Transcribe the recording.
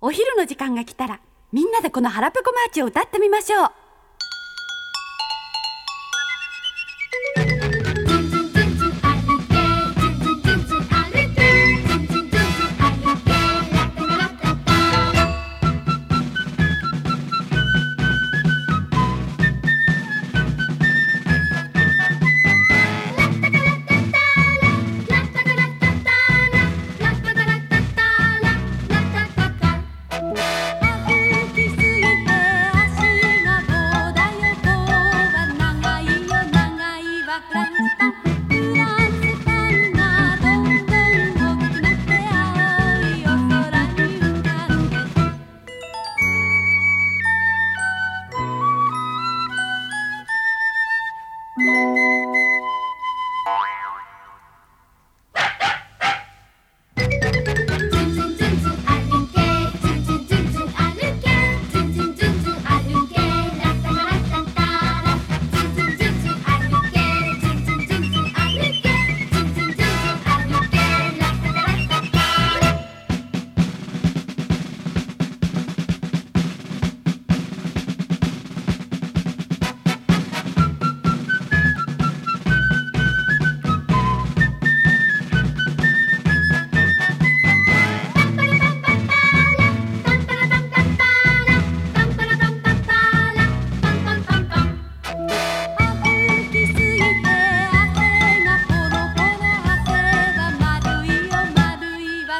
お昼の時間が来たらみんなでこの腹ペコマーチを歌ってみましょう。Música